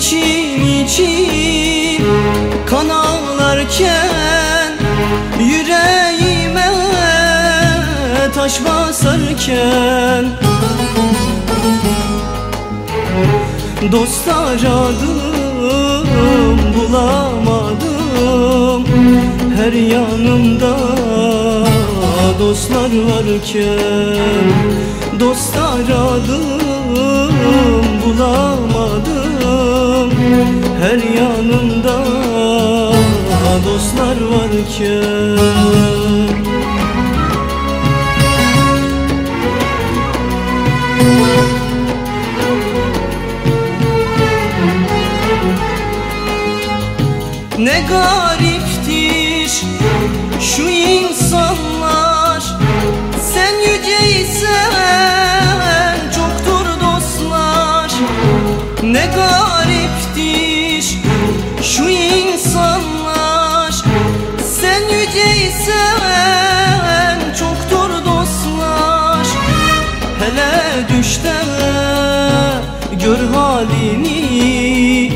İçim içim kan ağlarken Yüreğime taş basarken. Dost aradım bulamadım Her yanımda dostlar varken. Dost aradım bulamadım Her yanımda dostlar varken. Ne gariptir şu insanlar Sen yüceysen gör halini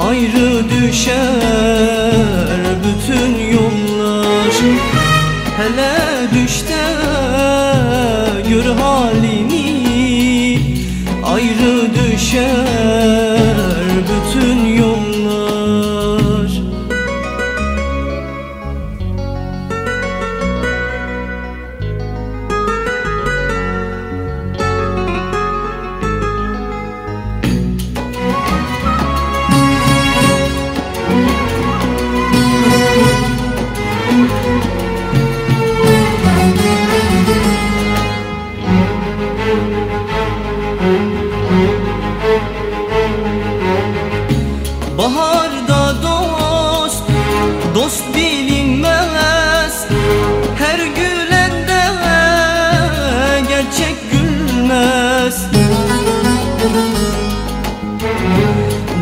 Ayrı düşer bütün yollar. Hele düşte gör halini Ayrı düşer dost bilinmez. Her gülende gerçek gülmez.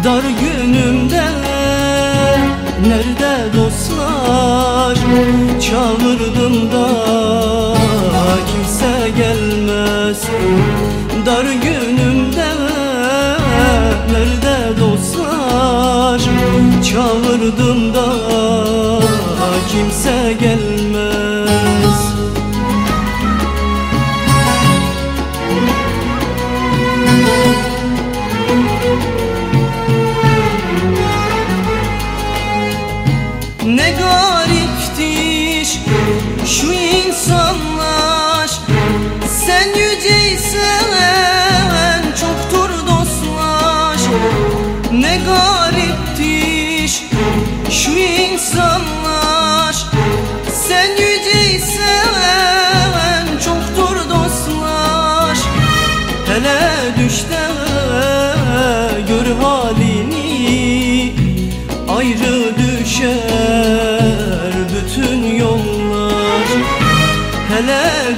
Dar günümde nerede dostlar? Çağırdım da kimse gelmez. Dar günümde nerede dostlar? Çağırdım da gelmez. Ne gariptir şu insanlar. Sen yüceysen çoktur dostlar. Ne gariptir Hele düşte gör halini. Ayrı düşer bütün yollar. Hele